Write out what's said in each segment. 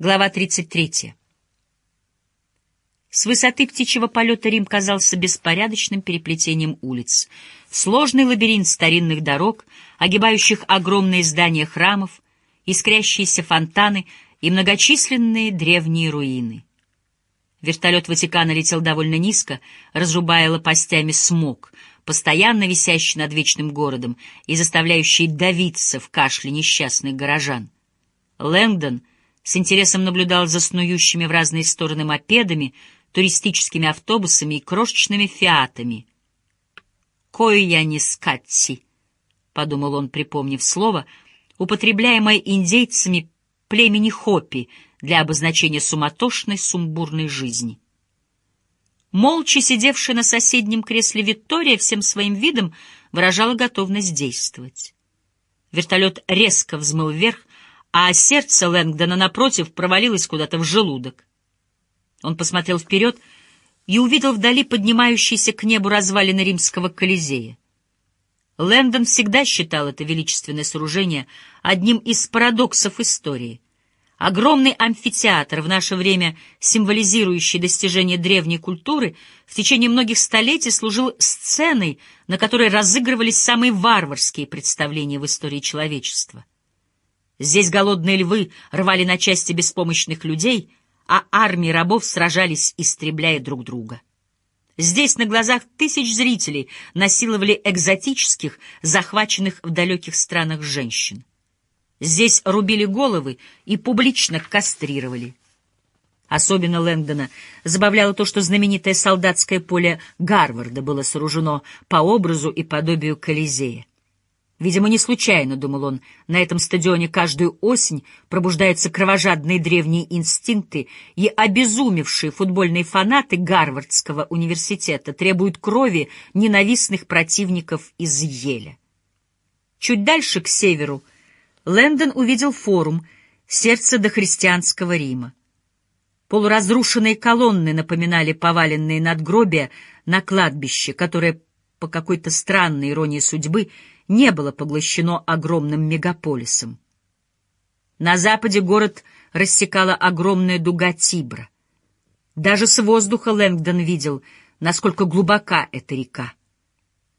Глава 33. С высоты птичьего полета Рим казался беспорядочным переплетением улиц. Сложный лабиринт старинных дорог, огибающих огромные здания храмов, искрящиеся фонтаны и многочисленные древние руины. Вертолет Ватикана летел довольно низко, разрубая лопастями смог, постоянно висящий над вечным городом и заставляющий давиться в кашле несчастных горожан. Лэнгдон — с интересом наблюдал за снующими в разные стороны мопедами, туристическими автобусами и крошечными фиатами. «Кой я не скатси», — подумал он, припомнив слово, употребляемое индейцами племени Хопи для обозначения суматошной сумбурной жизни. Молча сидевшая на соседнем кресле Виктория всем своим видом выражала готовность действовать. Вертолет резко взмыл вверх, а сердце Лэнгдона, напротив, провалилось куда-то в желудок. Он посмотрел вперед и увидел вдали поднимающиеся к небу развалины римского Колизея. Лэндон всегда считал это величественное сооружение одним из парадоксов истории. Огромный амфитеатр, в наше время символизирующий достижение древней культуры, в течение многих столетий служил сценой, на которой разыгрывались самые варварские представления в истории человечества. Здесь голодные львы рвали на части беспомощных людей, а армии рабов сражались, истребляя друг друга. Здесь на глазах тысяч зрителей насиловали экзотических, захваченных в далеких странах женщин. Здесь рубили головы и публично кастрировали. Особенно Лэнгдона забавляло то, что знаменитое солдатское поле Гарварда было сооружено по образу и подобию Колизея. Видимо, не случайно, — думал он, — на этом стадионе каждую осень пробуждаются кровожадные древние инстинкты, и обезумевшие футбольные фанаты Гарвардского университета требуют крови ненавистных противников из Еля. Чуть дальше, к северу, Лэндон увидел форум «Сердце дохристианского Рима». Полуразрушенные колонны напоминали поваленные надгробия на кладбище, которое, по какой-то странной иронии судьбы, не было поглощено огромным мегаполисом. На западе город рассекала огромная дуга Тибра. Даже с воздуха Лэнгдон видел, насколько глубока эта река.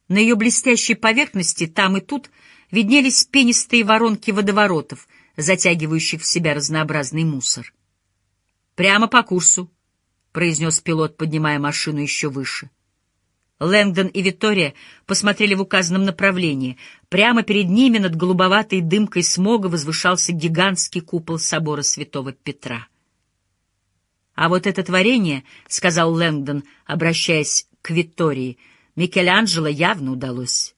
На ее блестящей поверхности там и тут виднелись пенистые воронки водоворотов, затягивающих в себя разнообразный мусор. «Прямо по курсу», — произнес пилот, поднимая машину еще выше. Лэнгдон и Виктория посмотрели в указанном направлении. Прямо перед ними над голубоватой дымкой смога возвышался гигантский купол собора святого Петра. «А вот это творение, — сказал Лэнгдон, обращаясь к Виктории, — Микеланджело явно удалось».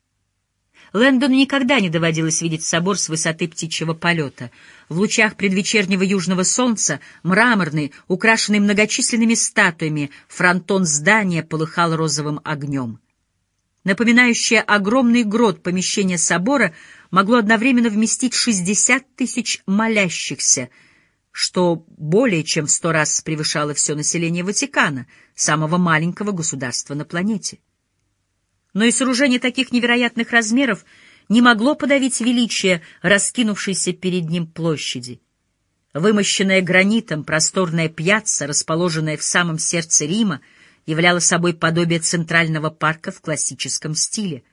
Лэндону никогда не доводилось видеть собор с высоты птичьего полета. В лучах предвечернего южного солнца, мраморный, украшенный многочисленными статуями, фронтон здания полыхал розовым огнем. Напоминающее огромный грот помещение собора могло одновременно вместить 60 тысяч молящихся, что более чем в сто раз превышало все население Ватикана, самого маленького государства на планете но и сооружение таких невероятных размеров не могло подавить величие раскинувшейся перед ним площади. Вымощенная гранитом просторная пьяцца, расположенная в самом сердце Рима, являла собой подобие центрального парка в классическом стиле.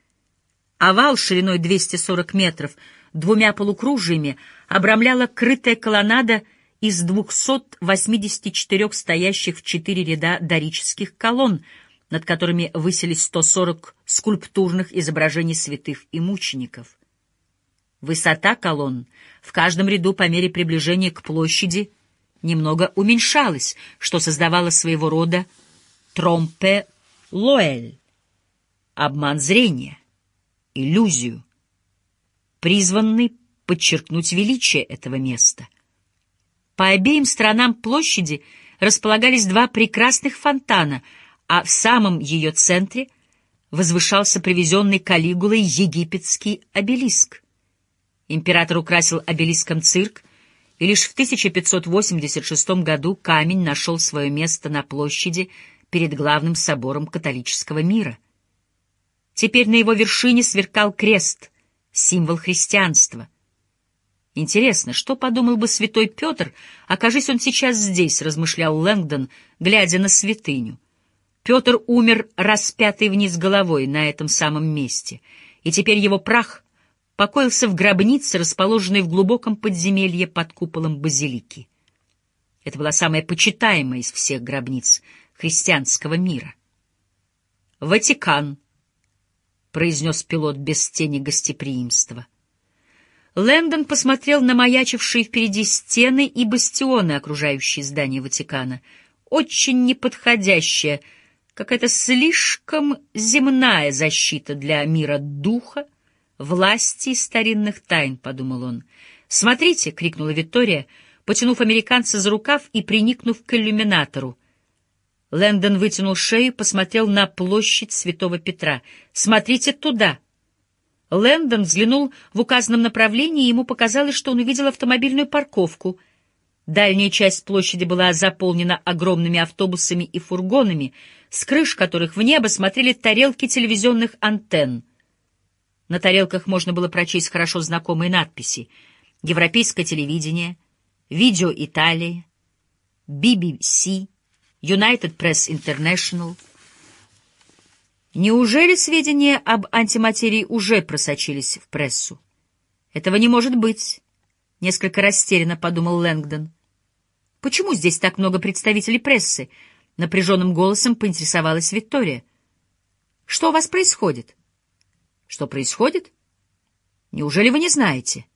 Овал шириной 240 метров двумя полукружиями обрамляла крытая колоннада из 284 стоящих в четыре ряда дорических колонн, над которыми высились 140 скульптурных изображений святых и мучеников. Высота колонн в каждом ряду по мере приближения к площади немного уменьшалась, что создавало своего рода тромпе лоэль — обман зрения, иллюзию, призванный подчеркнуть величие этого места. По обеим сторонам площади располагались два прекрасных фонтана — а в самом ее центре возвышался привезенный Калигулой египетский обелиск. Император украсил обелиском цирк, и лишь в 1586 году камень нашел свое место на площади перед главным собором католического мира. Теперь на его вершине сверкал крест, символ христианства. Интересно, что подумал бы святой Петр, окажись он сейчас здесь, размышлял Лэнгдон, глядя на святыню. Петр умер распятый вниз головой на этом самом месте, и теперь его прах покоился в гробнице, расположенной в глубоком подземелье под куполом базилики. Это была самая почитаемая из всех гробниц христианского мира. «Ватикан», — произнес пилот без тени гостеприимства. Лэндон посмотрел на маячившие впереди стены и бастионы, окружающие здание Ватикана. Очень неподходящая, какая-то слишком земная защита для мира духа, власти и старинных тайн, — подумал он. «Смотрите!» — крикнула Виктория, потянув американца за рукав и приникнув к иллюминатору. Лэндон вытянул шею, посмотрел на площадь Святого Петра. «Смотрите туда!» Лэндон взглянул в указанном направлении, и ему показалось, что он увидел автомобильную парковку. Дальняя часть площади была заполнена огромными автобусами и фургонами, с крыш которых в небо смотрели тарелки телевизионных антенн. На тарелках можно было прочесть хорошо знакомые надписи «Европейское телевидение», «Видео Италии», BBC, United Press International — Неужели сведения об антиматерии уже просочились в прессу? Этого не может быть, — несколько растерянно подумал Лэнгдон. Почему здесь так много представителей прессы? Напряженным голосом поинтересовалась Виктория. Что у вас происходит? Что происходит? Неужели вы не знаете?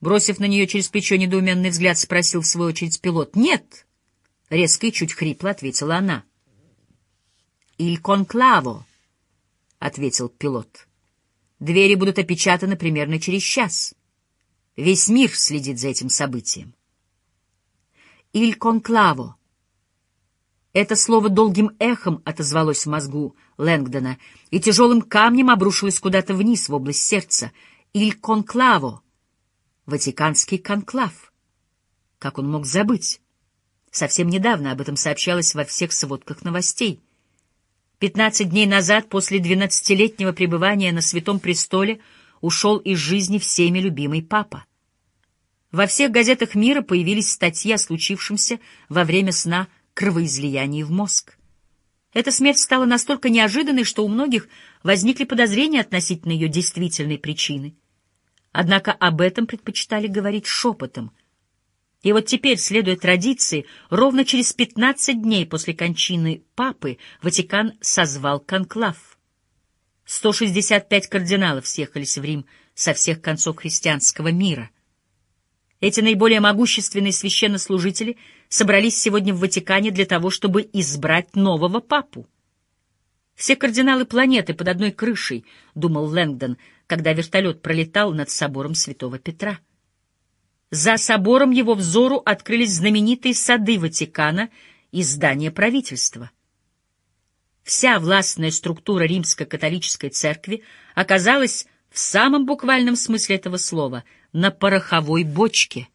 Бросив на нее через плечо недоуменный взгляд, спросил в свою очередь пилот. Нет, — резко и чуть хрипло ответила она. — «Иль конклаво», — ответил пилот. «Двери будут опечатаны примерно через час. Весь мир следит за этим событием». «Иль конклаво». Это слово долгим эхом отозвалось в мозгу Лэнгдона и тяжелым камнем обрушилось куда-то вниз, в область сердца. «Иль конклаво» — Ватиканский конклав. Как он мог забыть? Совсем недавно об этом сообщалось во всех сводках новостей — Пятнадцать дней назад, после двенадцатилетнего пребывания на Святом Престоле, ушел из жизни всеми любимый папа. Во всех газетах мира появились статьи о случившемся во время сна кровоизлиянии в мозг. Эта смерть стала настолько неожиданной, что у многих возникли подозрения относительно ее действительной причины. Однако об этом предпочитали говорить шепотом — и вот теперь, следуя традиции, ровно через 15 дней после кончины папы Ватикан созвал конклав. 165 кардиналов съехались в Рим со всех концов христианского мира. Эти наиболее могущественные священнослужители собрались сегодня в Ватикане для того, чтобы избрать нового папу. «Все кардиналы планеты под одной крышей», — думал Лэнгдон, когда вертолет пролетал над собором святого Петра. За собором его взору открылись знаменитые сады Ватикана и здания правительства. Вся властная структура римской католической церкви оказалась в самом буквальном смысле этого слова на пороховой бочке —